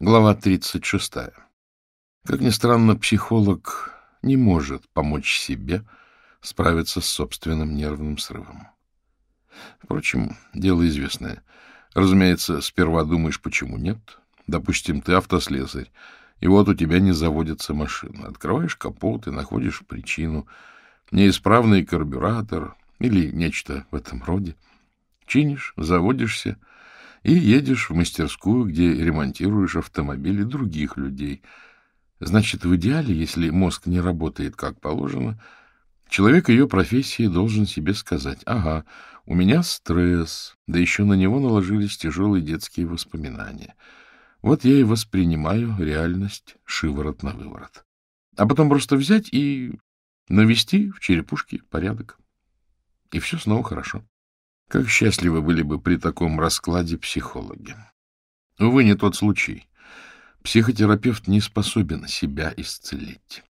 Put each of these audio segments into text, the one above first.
Глава 36. Как ни странно, психолог не может помочь себе справиться с собственным нервным срывом. Впрочем, дело известное. Разумеется, сперва думаешь, почему нет. Допустим, ты автослесарь, и вот у тебя не заводится машина. Открываешь капот и находишь причину. Неисправный карбюратор или нечто в этом роде. Чинишь, заводишься — и едешь в мастерскую, где ремонтируешь автомобили других людей. Значит, в идеале, если мозг не работает как положено, человек ее профессии должен себе сказать, ага, у меня стресс, да еще на него наложились тяжелые детские воспоминания. Вот я и воспринимаю реальность шиворот на выворот. А потом просто взять и навести в черепушке порядок. И все снова хорошо. Как счастливы были бы при таком раскладе психологи. Увы, не тот случай. Психотерапевт не способен себя исцелить.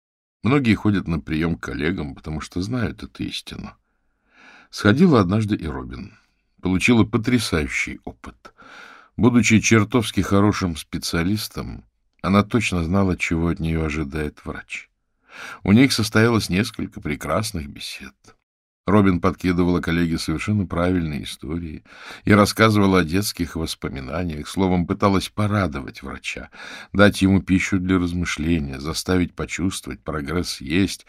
Многие ходят на прием к коллегам, потому что знают эту истину. Сходила однажды и Робин. Получила потрясающий опыт. Будучи чертовски хорошим специалистом, она точно знала, чего от нее ожидает врач. У них состоялось несколько прекрасных бесед. Робин подкидывала коллеге совершенно правильные истории и рассказывала о детских воспоминаниях, словом, пыталась порадовать врача, дать ему пищу для размышления, заставить почувствовать, прогресс есть.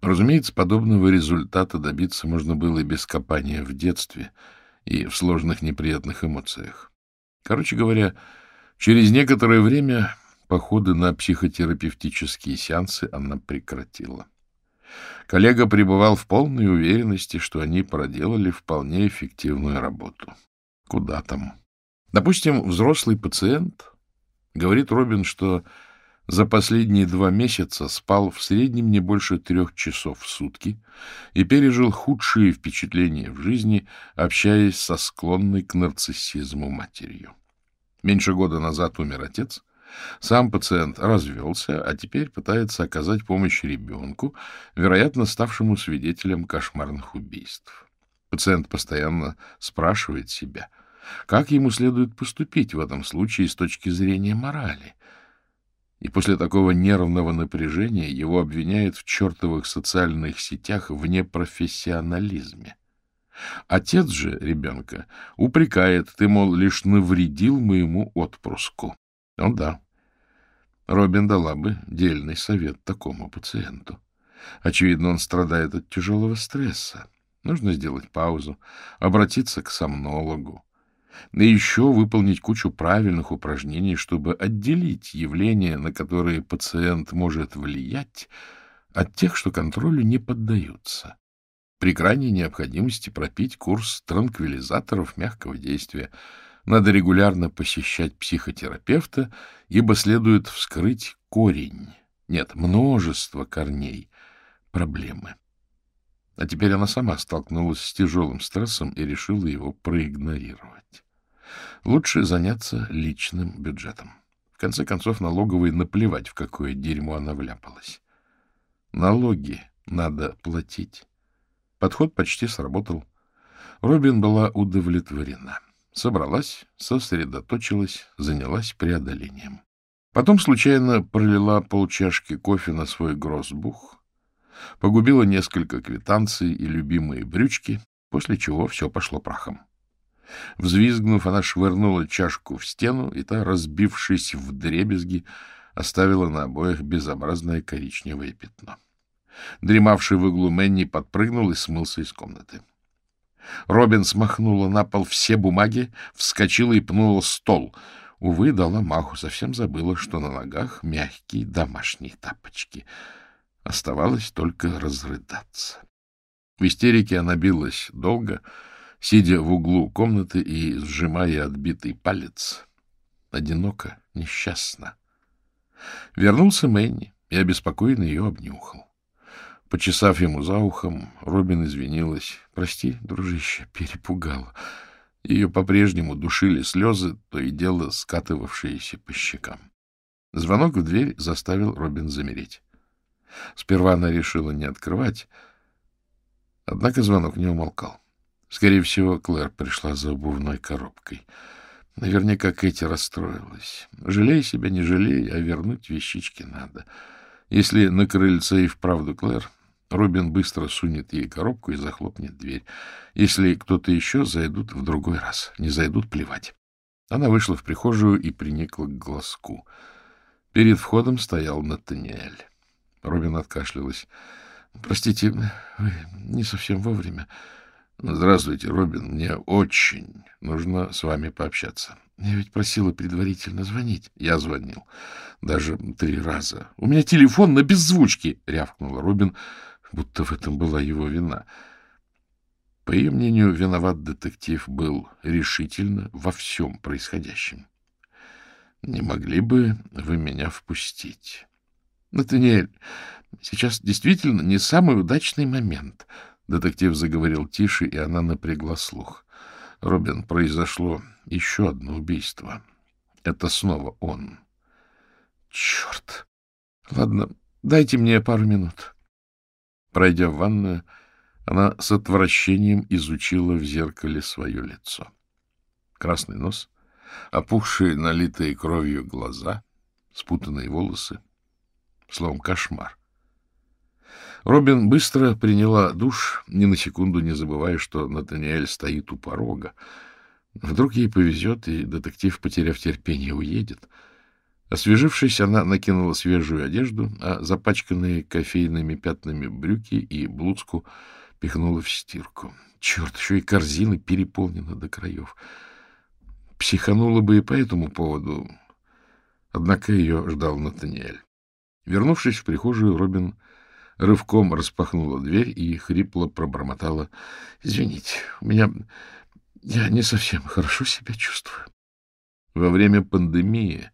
Разумеется, подобного результата добиться можно было и без копания в детстве и в сложных неприятных эмоциях. Короче говоря, через некоторое время походы на психотерапевтические сеансы она прекратила. Коллега пребывал в полной уверенности, что они проделали вполне эффективную работу. Куда там? Допустим, взрослый пациент говорит Робин, что за последние два месяца спал в среднем не больше трех часов в сутки и пережил худшие впечатления в жизни, общаясь со склонной к нарциссизму матерью. Меньше года назад умер отец, сам пациент развелся, а теперь пытается оказать помощь ребенку, вероятно, ставшему свидетелем кошмарных убийств. Пациент постоянно спрашивает себя, как ему следует поступить в этом случае с точки зрения морали. И после такого нервного напряжения его обвиняют в чертовых социальных сетях в непрофессионализме. Отец же ребенка упрекает, ты, мол, лишь навредил моему отпрыску. Ну да. Робин дала бы дельный совет такому пациенту. Очевидно, он страдает от тяжелого стресса. Нужно сделать паузу, обратиться к сомнологу. И еще выполнить кучу правильных упражнений, чтобы отделить явления, на которые пациент может влиять, от тех, что контролю не поддаются. При крайней необходимости пропить курс транквилизаторов мягкого действия — надо регулярно посещать психотерапевта, ибо следует вскрыть корень, нет, множество корней проблемы. А теперь она сама столкнулась с тяжелым стрессом и решила его проигнорировать. Лучше заняться личным бюджетом. В конце концов, налоговой наплевать, в какое дерьмо она вляпалась. Налоги надо платить. Подход почти сработал. Робин была удовлетворена. Собралась, сосредоточилась, занялась преодолением. Потом случайно пролила полчашки кофе на свой гроссбух, погубила несколько квитанций и любимые брючки, после чего все пошло прахом. Взвизгнув, она швырнула чашку в стену, и та, разбившись в дребезги, оставила на обоих безобразное коричневое пятно. Дремавший в углу Мэнни подпрыгнул и смылся из комнаты. Робин смахнула на пол все бумаги, вскочила и пнула стол. Увы, дала маху, совсем забыла, что на ногах мягкие домашние тапочки. Оставалось только разрыдаться. В истерике она билась долго, сидя в углу комнаты и сжимая отбитый палец. Одиноко, несчастно. Вернулся Мэнни и обеспокоенно ее обнюхал. Почесав ему за ухом, Робин извинилась. — Прости, дружище, перепугала. Ее по-прежнему душили слезы, то и дело скатывавшиеся по щекам. Звонок в дверь заставил Робин замереть. Сперва она решила не открывать, однако звонок не умолкал. Скорее всего, Клэр пришла за обувной коробкой. Наверняка Кэти расстроилась. Жалей себя, не жалей, а вернуть вещички надо. Если на крыльце и вправду Клэр, Робин быстро сунет ей коробку и захлопнет дверь. Если кто-то еще, зайдут в другой раз. Не зайдут — плевать. Она вышла в прихожую и приникла к глазку. Перед входом стоял Натаниэль. Робин откашлялась. — Простите, вы не совсем вовремя. — Здравствуйте, Робин. Мне очень нужно с вами пообщаться. Я ведь просила предварительно звонить. Я звонил. Даже три раза. — У меня телефон на беззвучке! — рявкнула Робин, будто в этом была его вина. По ее мнению, виноват детектив был решительно во всем происходящем. — Не могли бы вы меня впустить? — Натаниэль, сейчас действительно не самый удачный момент — Детектив заговорил тише, и она напрягла слух. — Робин, произошло еще одно убийство. Это снова он. — Черт! Ладно, дайте мне пару минут. Пройдя в ванную, она с отвращением изучила в зеркале свое лицо. Красный нос, опухшие, налитые кровью глаза, спутанные волосы. Словом, кошмар. Робин быстро приняла душ, ни на секунду не забывая, что Натаниэль стоит у порога. Вдруг ей повезет, и детектив, потеряв терпение, уедет. Освежившись, она накинула свежую одежду, а запачканные кофейными пятнами брюки и блузку пихнула в стирку. Черт, еще и корзина переполнена до краев. Психанула бы и по этому поводу, однако ее ждал Натаниэль. Вернувшись в прихожую, Робин рывком распахнула дверь и хрипло пробормотала. — Извините, у меня... Я не совсем хорошо себя чувствую. Во время пандемии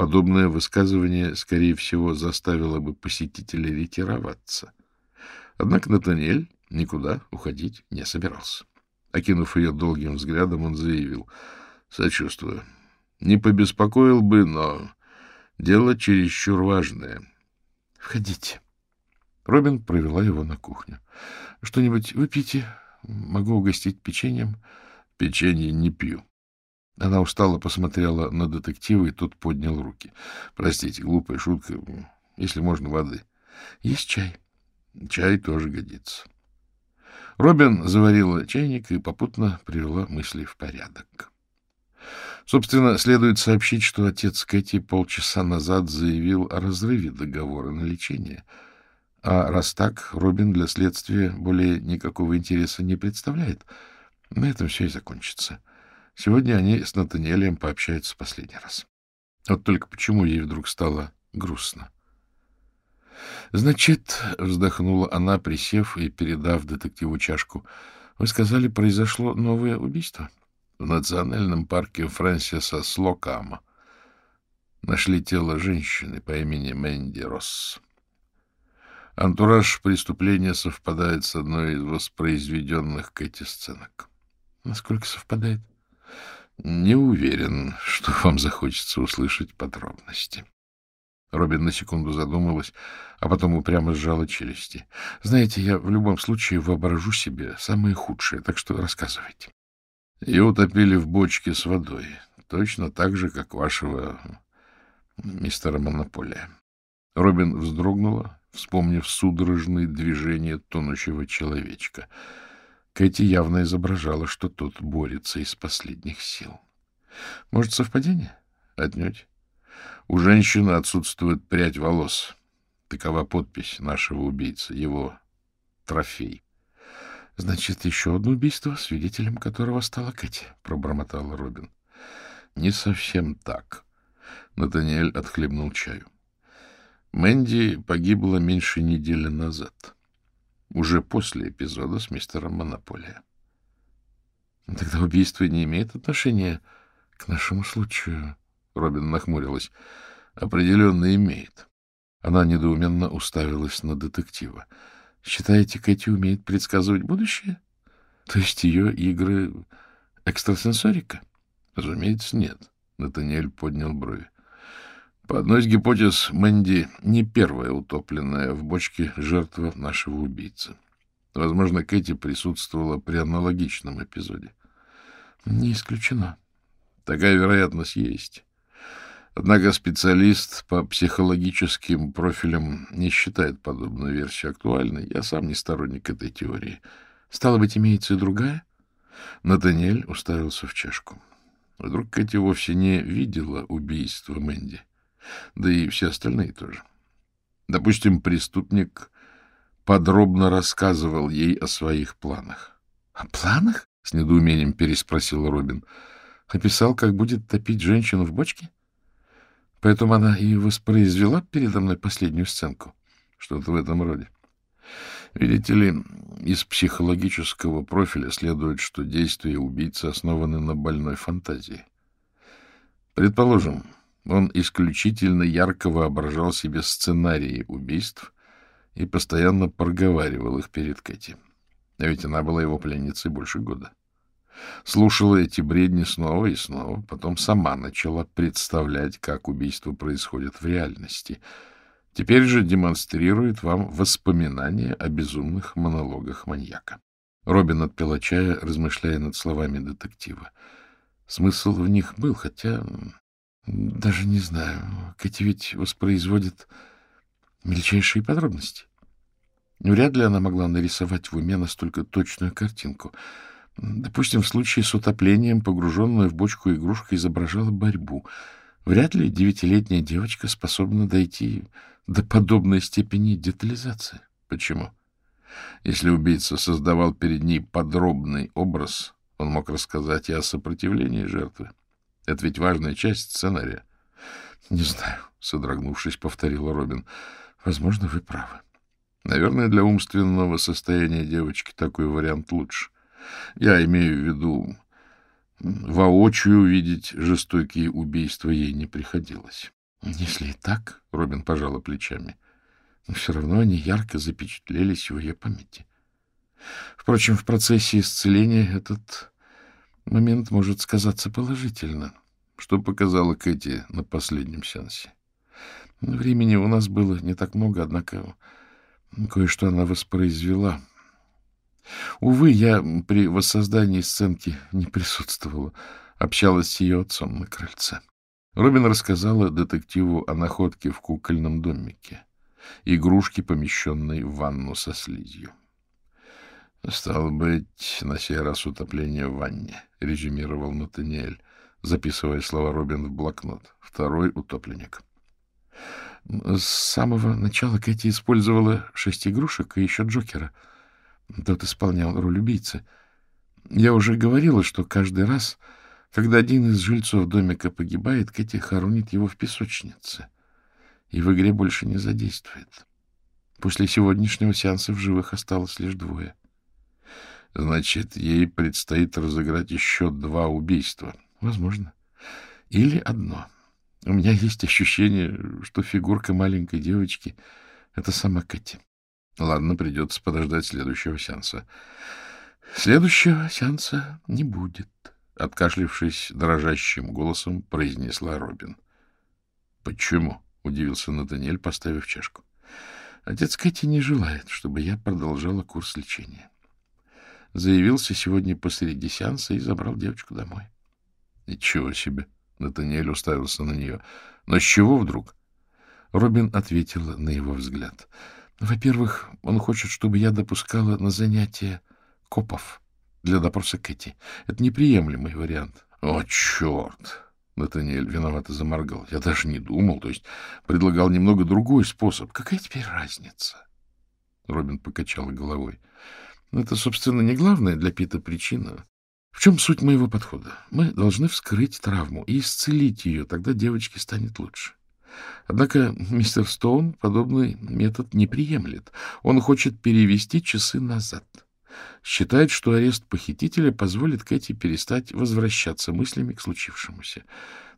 подобное высказывание, скорее всего, заставило бы посетителя ретироваться. Однако Натаниэль никуда уходить не собирался. Окинув ее долгим взглядом, он заявил. — Сочувствую. Не побеспокоил бы, но дело чересчур важное. — Входите. — Робин провела его на кухню. — Что-нибудь выпейте? Могу угостить печеньем? — Печенье не пью. Она устало посмотрела на детектива, и тот поднял руки. — Простите, глупая шутка. Если можно, воды. — Есть чай? — Чай тоже годится. Робин заварила чайник и попутно привела мысли в порядок. Собственно, следует сообщить, что отец Кэти полчаса назад заявил о разрыве договора на лечение — а раз так, Робин для следствия более никакого интереса не представляет. На этом все и закончится. Сегодня они с Натаниэлем пообщаются в последний раз. Вот только почему ей вдруг стало грустно? «Значит, — вздохнула она, присев и передав детективу чашку, — вы сказали, произошло новое убийство?» В национальном парке Фрэнсиса Слокама нашли тело женщины по имени Мэнди Росс. Антураж преступления совпадает с одной из воспроизведенных Кэти сценок. Насколько совпадает? Не уверен, что вам захочется услышать подробности. Робин на секунду задумалась, а потом упрямо сжала челюсти. Знаете, я в любом случае воображу себе самое худшее, так что рассказывайте. Ее утопили в бочке с водой, точно так же, как вашего мистера Монополия. Робин вздрогнула, вспомнив судорожные движения тонущего человечка. Кэти явно изображала, что тот борется из последних сил. Может, совпадение? Отнюдь. У женщины отсутствует прядь волос. Такова подпись нашего убийцы, его трофей. — Значит, еще одно убийство, свидетелем которого стала Кэти, — пробормотала Робин. — Не совсем так. Натаниэль отхлебнул чаю. Мэнди погибла меньше недели назад, уже после эпизода с мистером Монополия. Тогда убийство не имеет отношения к нашему случаю. Робин нахмурилась. Определенно имеет. Она недоуменно уставилась на детектива. Считаете, Кэти умеет предсказывать будущее? То есть ее игры экстрасенсорика? Разумеется, нет. Натаниэль поднял брови. По одной из гипотез, Мэнди не первая утопленная в бочке жертва нашего убийцы. Возможно, Кэти присутствовала при аналогичном эпизоде. — Не исключено. Такая вероятность есть. Однако специалист по психологическим профилям не считает подобную версию актуальной. Я сам не сторонник этой теории. Стало быть, имеется и другая? Натаниэль уставился в чашку. Вдруг Кэти вовсе не видела убийства Мэнди. Да и все остальные тоже. Допустим, преступник подробно рассказывал ей о своих планах. — О планах? — с недоумением переспросил Робин. — Описал, как будет топить женщину в бочке? Поэтому она и воспроизвела передо мной последнюю сценку. Что-то в этом роде. Видите ли, из психологического профиля следует, что действия убийцы основаны на больной фантазии. Предположим, он исключительно ярко воображал себе сценарии убийств и постоянно проговаривал их перед Кэти. А ведь она была его пленницей больше года. Слушала эти бредни снова и снова, потом сама начала представлять, как убийство происходит в реальности. Теперь же демонстрирует вам воспоминания о безумных монологах маньяка. Робин отпила чая, размышляя над словами детектива. Смысл в них был, хотя... Даже не знаю. Кэти ведь воспроизводит мельчайшие подробности. Вряд ли она могла нарисовать в уме настолько точную картинку — Допустим, в случае с утоплением погруженная в бочку игрушка изображала борьбу. Вряд ли девятилетняя девочка способна дойти до подобной степени детализации. Почему? Если убийца создавал перед ней подробный образ, он мог рассказать и о сопротивлении жертвы. Это ведь важная часть сценария. — Не знаю, — содрогнувшись, повторила Робин. — Возможно, вы правы. Наверное, для умственного состояния девочки такой вариант лучше. Я имею в виду, воочию видеть жестокие убийства ей не приходилось. Если и так, — Робин пожала плечами, — все равно они ярко запечатлелись в ее памяти. Впрочем, в процессе исцеления этот момент может сказаться положительно. Что показала Кэти на последнем сеансе? Времени у нас было не так много, однако кое-что она воспроизвела. Увы, я при воссоздании сценки не присутствовала, общалась с ее отцом на крыльце. Робин рассказала детективу о находке в кукольном домике, игрушке, помещенной в ванну со слизью. «Стало быть, на сей раз утопление в ванне», — резюмировал Натаниэль, записывая слова Робин в блокнот. «Второй утопленник». С самого начала Кэти использовала шесть игрушек и еще Джокера — тот исполнял роль убийцы. Я уже говорила, что каждый раз, когда один из жильцов домика погибает, Кэти хоронит его в песочнице и в игре больше не задействует. После сегодняшнего сеанса в живых осталось лишь двое. Значит, ей предстоит разыграть еще два убийства. Возможно. Или одно. У меня есть ощущение, что фигурка маленькой девочки — это сама Кэти. Ладно, придется подождать следующего сеанса. Следующего сеанса не будет, — откашлившись дрожащим голосом, произнесла Робин. — Почему? — удивился Натаниэль, поставив чашку. — Отец Кэти не желает, чтобы я продолжала курс лечения. Заявился сегодня посреди сеанса и забрал девочку домой. — Ничего себе! — Натаниэль уставился на нее. — Но с чего вдруг? Робин ответила на его взгляд. — во-первых, он хочет, чтобы я допускала на занятия копов для допроса Кэти. Это неприемлемый вариант. — О, черт! — Натаниэль виновато заморгал. — Я даже не думал, то есть предлагал немного другой способ. Какая теперь разница? Робин покачал головой. — Это, собственно, не главная для Пита причина. В чем суть моего подхода? Мы должны вскрыть травму и исцелить ее, тогда девочке станет лучше. Однако мистер Стоун подобный метод не приемлет. Он хочет перевести часы назад. Считает, что арест похитителя позволит Кэти перестать возвращаться мыслями к случившемуся.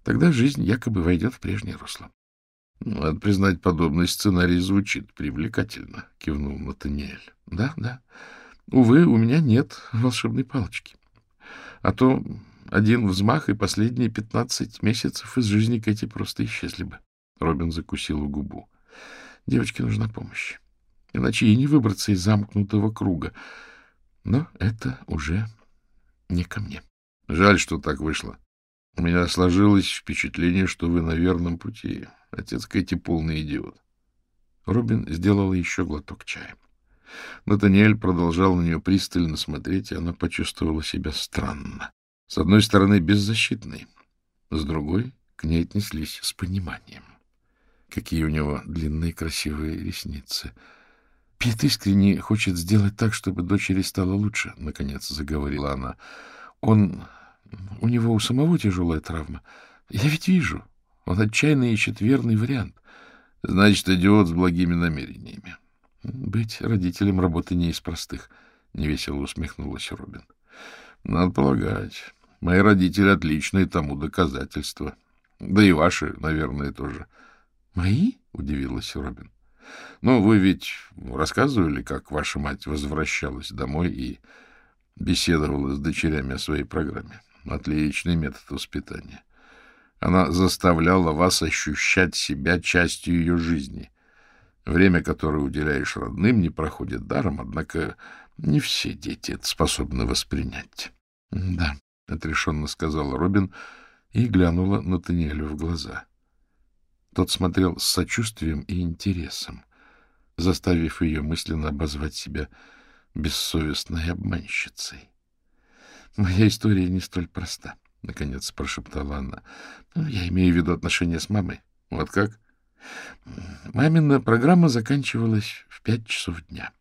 Тогда жизнь якобы войдет в прежнее русло. — Надо признать, подобный сценарий звучит привлекательно, — кивнул Натаниэль. — Да, да. Увы, у меня нет волшебной палочки. А то один взмах и последние пятнадцать месяцев из жизни Кэти просто исчезли бы. Робин закусил губу. Девочке нужна помощь. Иначе ей не выбраться из замкнутого круга. Но это уже не ко мне. Жаль, что так вышло. У меня сложилось впечатление, что вы на верном пути. Отец Кэти полный идиот. Робин сделала еще глоток чая. Натаниэль продолжал на нее пристально смотреть, и она почувствовала себя странно. С одной стороны, беззащитной, с другой — к ней отнеслись с пониманием. Какие у него длинные красивые ресницы. Пит искренне хочет сделать так, чтобы дочери стало лучше, — наконец заговорила она. Он... У него у самого тяжелая травма. Я ведь вижу. Он отчаянно ищет верный вариант. Значит, идиот с благими намерениями. Быть родителем работы не из простых, — невесело усмехнулась Робин. Надо полагать. Мои родители отличные тому доказательства. Да и ваши, наверное, тоже. Мои? — удивилась Робин. Ну, вы ведь рассказывали, как ваша мать возвращалась домой и беседовала с дочерями о своей программе. Отличный метод воспитания. Она заставляла вас ощущать себя частью ее жизни. Время, которое уделяешь родным, не проходит даром, однако не все дети это способны воспринять. — Да, — отрешенно сказала Робин и глянула на Таниэлю в глаза. Тот смотрел с сочувствием и интересом, заставив ее мысленно обозвать себя бессовестной обманщицей. — Моя история не столь проста. — наконец прошептала она. Ну, — Я имею в виду отношения с мамой. — Вот как? Мамина программа заканчивалась в пять часов дня,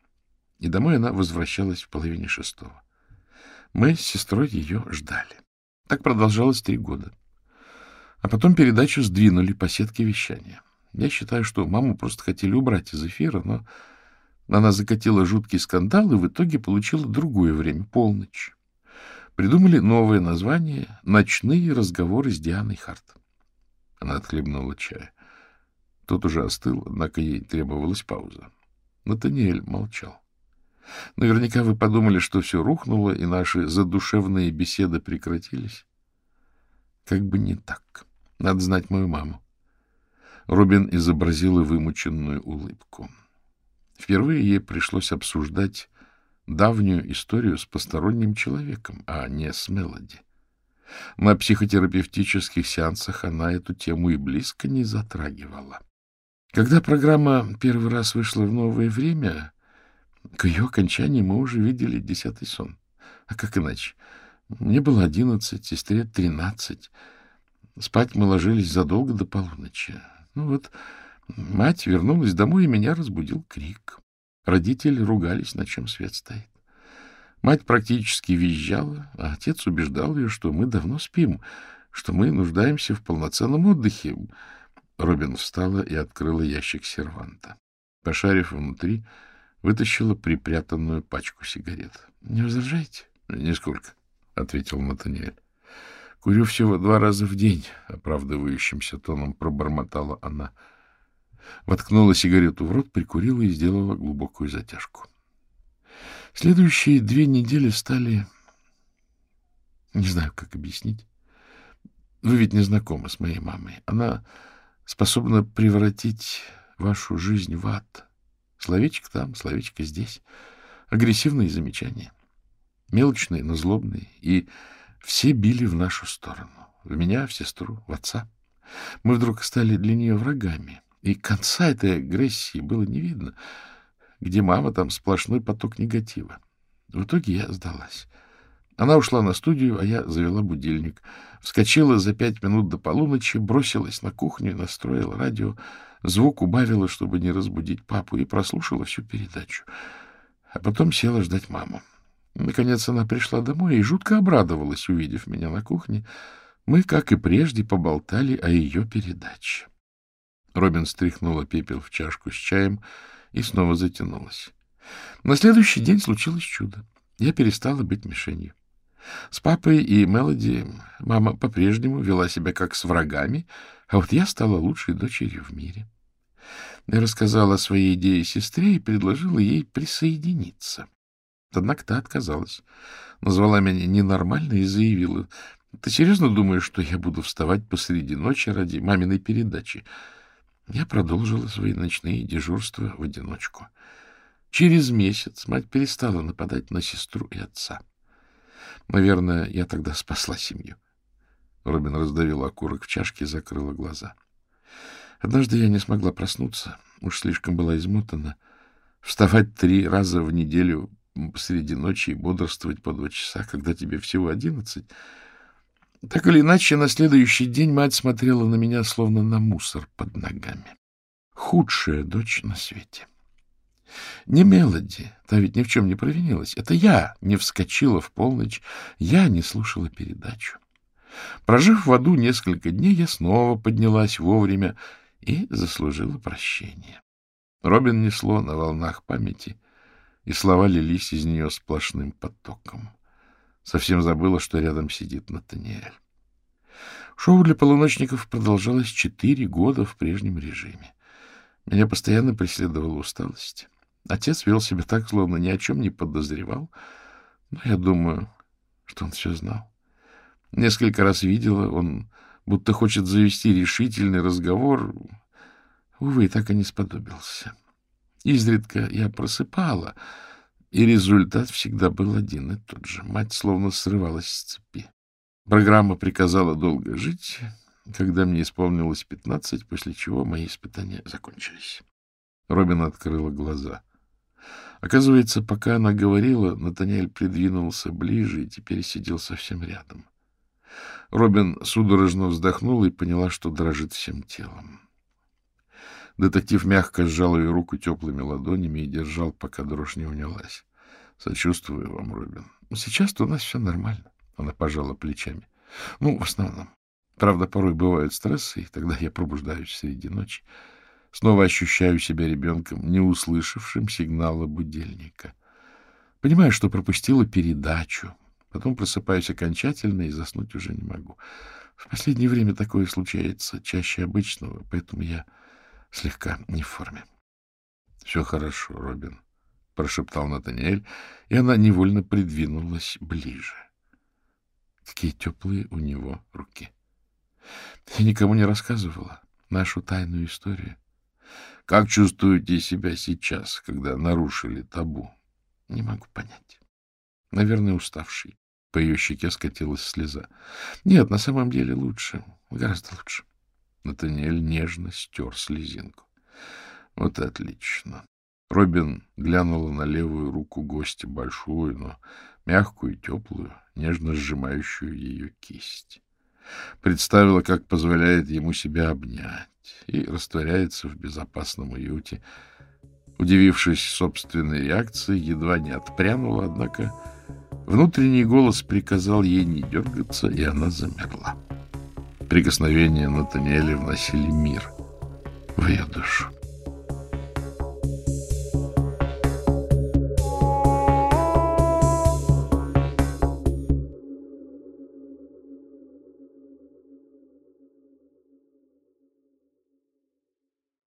и домой она возвращалась в половине шестого. Мы с сестрой ее ждали. Так продолжалось три года. А потом передачу сдвинули по сетке вещания. Я считаю, что маму просто хотели убрать из эфира, но она закатила жуткий скандал и в итоге получила другое время, полночь. Придумали новое название «Ночные разговоры с Дианой Харт». Она отхлебнула чая. Тот уже остыл, однако ей требовалась пауза. Натаниэль молчал. Наверняка вы подумали, что все рухнуло, и наши задушевные беседы прекратились. Как бы не так. Надо знать мою маму. Робин изобразила вымученную улыбку. Впервые ей пришлось обсуждать давнюю историю с посторонним человеком, а не с Мелоди. На психотерапевтических сеансах она эту тему и близко не затрагивала. Когда программа первый раз вышла в новое время, к ее окончании мы уже видели десятый сон. А как иначе? Мне было одиннадцать, сестре тринадцать. Спать мы ложились задолго до полуночи. Ну вот, мать вернулась домой, и меня разбудил крик. Родители ругались, на чем свет стоит. Мать практически визжала, а отец убеждал ее, что мы давно спим, что мы нуждаемся в полноценном отдыхе. Робин встала и открыла ящик серванта. Пошарив внутри, вытащила припрятанную пачку сигарет. — Не возражаете? — Нисколько, — ответил Натаниэль. — Курю всего два раза в день, — оправдывающимся тоном пробормотала она. — воткнула сигарету в рот, прикурила и сделала глубокую затяжку. Следующие две недели стали... Не знаю, как объяснить. Вы ведь не знакомы с моей мамой. Она способна превратить вашу жизнь в ад. Словечко там, словечко здесь. Агрессивные замечания. Мелочные, но злобные. И все били в нашу сторону. В меня, в сестру, в отца. Мы вдруг стали для нее врагами. И конца этой агрессии было не видно. Где мама, там сплошной поток негатива. В итоге я сдалась. Она ушла на студию, а я завела будильник. Вскочила за пять минут до полуночи, бросилась на кухню, настроила радио, звук убавила, чтобы не разбудить папу, и прослушала всю передачу. А потом села ждать маму. Наконец она пришла домой и жутко обрадовалась, увидев меня на кухне. Мы, как и прежде, поболтали о ее передаче. Робин стряхнула пепел в чашку с чаем и снова затянулась. На следующий день случилось чудо. Я перестала быть мишенью. С папой и Мелоди мама по-прежнему вела себя как с врагами, а вот я стала лучшей дочерью в мире. Я рассказала о своей идее сестре и предложила ей присоединиться. Однако та отказалась. Назвала меня ненормальной и заявила, «Ты серьезно думаешь, что я буду вставать посреди ночи ради маминой передачи?» Я продолжила свои ночные дежурства в одиночку. Через месяц мать перестала нападать на сестру и отца. Наверное, я тогда спасла семью. Робин раздавила окурок в чашке и закрыла глаза. Однажды я не смогла проснуться, уж слишком была измотана. Вставать три раза в неделю посреди ночи и бодрствовать по два часа, когда тебе всего одиннадцать. Так или иначе, на следующий день мать смотрела на меня, словно на мусор под ногами. Худшая дочь на свете. Не Мелоди, та ведь ни в чем не провинилась. Это я не вскочила в полночь, я не слушала передачу. Прожив в аду несколько дней, я снова поднялась вовремя и заслужила прощение. Робин несло на волнах памяти, и слова лились из нее сплошным потоком. Совсем забыла, что рядом сидит Натаниэль. Шоу для полуночников продолжалось четыре года в прежнем режиме. Меня постоянно преследовала усталость. Отец вел себя так, словно ни о чем не подозревал. Но я думаю, что он все знал. Несколько раз видела, он будто хочет завести решительный разговор. Увы, так и не сподобился. Изредка я просыпала, и результат всегда был один и тот же. Мать словно срывалась с цепи. Программа приказала долго жить, когда мне исполнилось пятнадцать, после чего мои испытания закончились. Робин открыла глаза. Оказывается, пока она говорила, Натаниэль придвинулся ближе и теперь сидел совсем рядом. Робин судорожно вздохнула и поняла, что дрожит всем телом. Детектив мягко сжал ее руку теплыми ладонями и держал, пока дрожь не унялась. — Сочувствую вам, Робин. — Сейчас-то у нас все нормально. Она пожала плечами. — Ну, в основном. Правда, порой бывают стрессы, и тогда я пробуждаюсь среди ночи. Снова ощущаю себя ребенком, не услышавшим сигнала будильника. Понимаю, что пропустила передачу, Потом просыпаюсь окончательно и заснуть уже не могу. В последнее время такое случается чаще обычного, поэтому я слегка не в форме. — Все хорошо, Робин, — прошептал Натаниэль, и она невольно придвинулась ближе. Какие теплые у него руки. Я никому не рассказывала нашу тайную историю. Как чувствуете себя сейчас, когда нарушили табу? Не могу понять. Наверное, уставший. По ее щеке скатилась слеза. Нет, на самом деле лучше. Гораздо лучше. Натаниэль нежно стер слезинку. Вот отлично. Робин глянула на левую руку гостя, большую, но мягкую и теплую, нежно сжимающую ее кисть. Представила, как позволяет ему себя обнять, и растворяется в безопасном уюте. Удивившись собственной реакции, едва не отпрянула, однако Внутренний голос приказал ей не дергаться, и она замерла. Прикосновения Натаниэля вносили мир в ее душу.